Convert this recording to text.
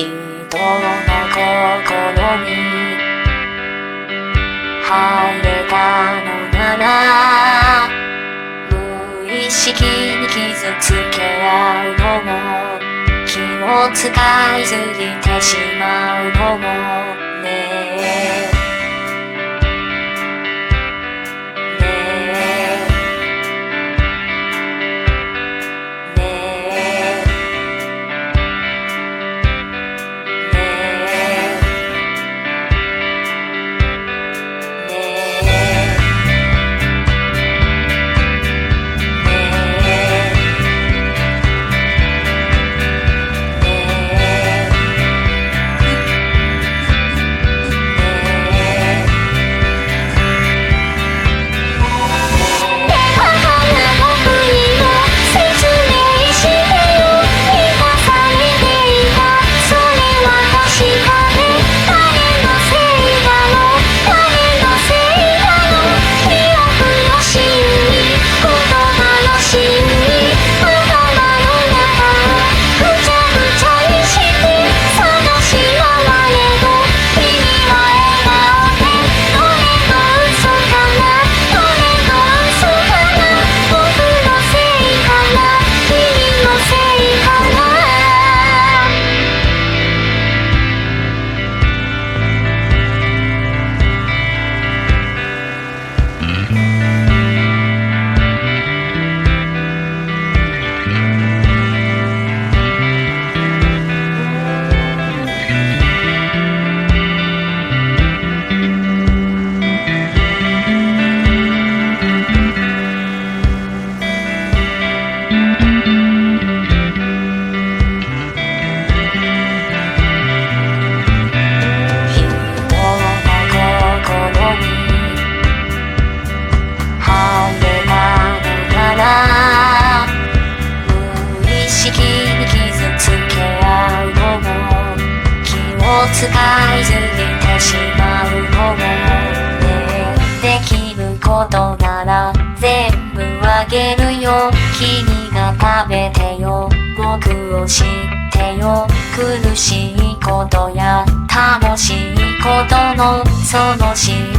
人の心に入れたのなら無意識に傷つけ合うのも気を使いすぎてしまうのもねえ使いすぎてしまうのもね。できることなら全部あげるよ。君が食べてよ。僕を知ってよ。苦しいことや楽しいことのその神